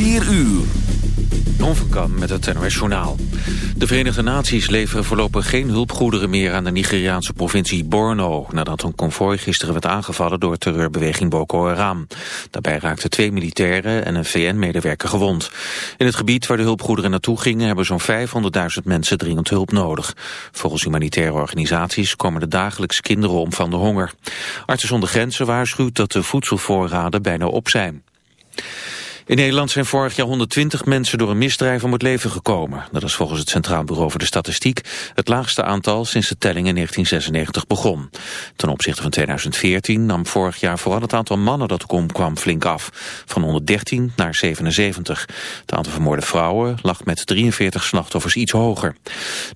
4 uur. Non van met het NOS Journaal. De Verenigde Naties leveren voorlopig geen hulpgoederen meer aan de Nigeriaanse provincie Borno... nadat een konvooi gisteren werd aangevallen door terreurbeweging Boko Haram. Daarbij raakten twee militairen en een VN-medewerker gewond. In het gebied waar de hulpgoederen naartoe gingen... hebben zo'n 500.000 mensen dringend hulp nodig. Volgens humanitaire organisaties komen er dagelijks kinderen om van de honger. Artsen zonder Grenzen waarschuwt dat de voedselvoorraden bijna op zijn. In Nederland zijn vorig jaar 120 mensen door een misdrijf om het leven gekomen. Dat is volgens het Centraal Bureau voor de Statistiek het laagste aantal sinds de telling in 1996 begon. Ten opzichte van 2014 nam vorig jaar vooral het aantal mannen dat omkwam flink af. Van 113 naar 77. Het aantal vermoorde vrouwen lag met 43 slachtoffers iets hoger.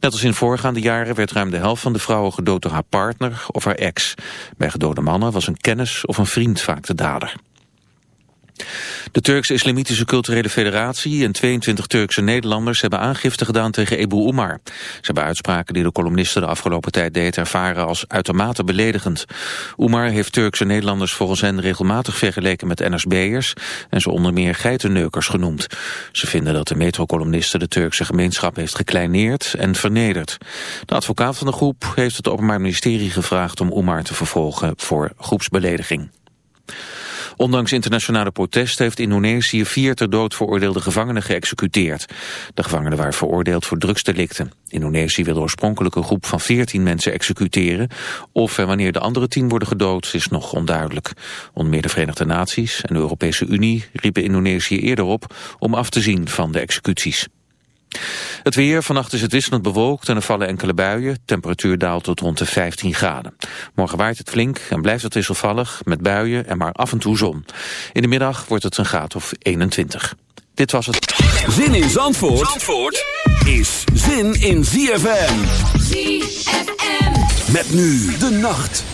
Net als in voorgaande jaren werd ruim de helft van de vrouwen gedood door haar partner of haar ex. Bij gedode mannen was een kennis of een vriend vaak de dader. De Turkse Islamitische Culturele Federatie en 22 Turkse Nederlanders hebben aangifte gedaan tegen Ebu Umar. Ze hebben uitspraken die de columnisten de afgelopen tijd deed ervaren als uitermate beledigend. Umar heeft Turkse Nederlanders volgens hen regelmatig vergeleken met NSB'ers en ze onder meer geitenneukers genoemd. Ze vinden dat de metrocolumniste de Turkse gemeenschap heeft gekleineerd en vernederd. De advocaat van de groep heeft het Openbaar Ministerie gevraagd om Umar te vervolgen voor groepsbelediging. Ondanks internationale protest heeft Indonesië vier ter dood veroordeelde gevangenen geëxecuteerd. De gevangenen waren veroordeeld voor drugsdelicten. Indonesië wil oorspronkelijk een groep van 14 mensen executeren. Of en wanneer de andere tien worden gedood is nog onduidelijk. Onder de Verenigde Naties en de Europese Unie riepen Indonesië eerder op om af te zien van de executies. Het weer, vannacht is het wisselend bewolkt en er vallen enkele buien. Temperatuur daalt tot rond de 15 graden. Morgen waait het flink en blijft het wisselvallig met buien en maar af en toe zon. In de middag wordt het een graad of 21. Dit was het. Zin in Zandvoort, Zandvoort is zin in ZFM. ZFM. Met nu de nacht.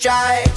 Try.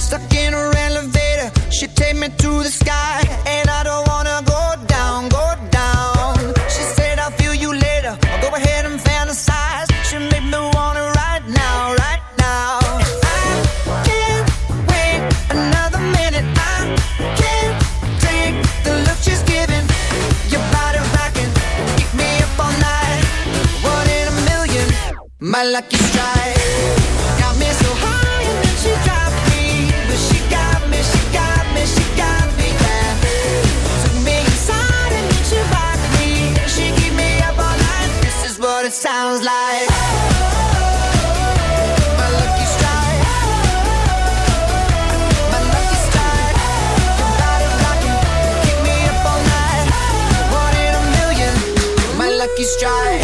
what it sounds like. My lucky strike. My lucky strike. Your body rocking, keep me up all night. One in a million. My lucky strike.